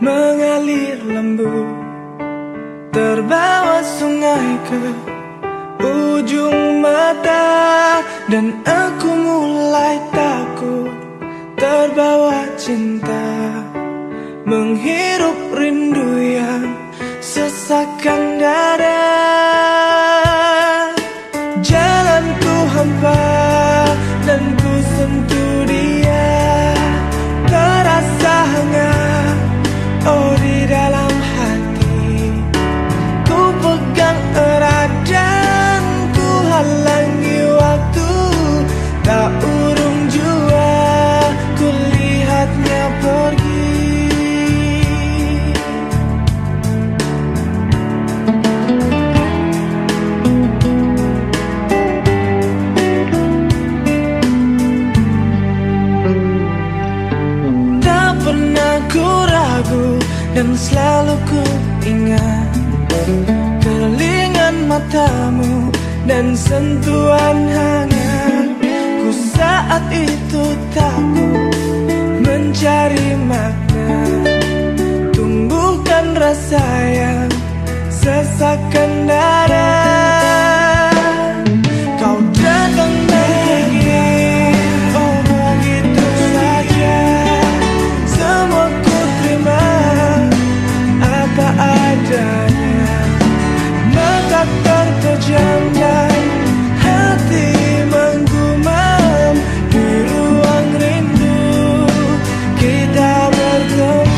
mengalir lembu Terbawa sungai ke ujung mata. Dan aku mulai takut terbawa cinta. Menghirup dan selalu ku ingat kelingan matamu dan sentuhan hangat. Ku saat itu takut mencari makna. Tumbuhkan rasa yang sesakkan darah indahnya Mata terpejam hati menggumam Di ruang rindu kita bertemu.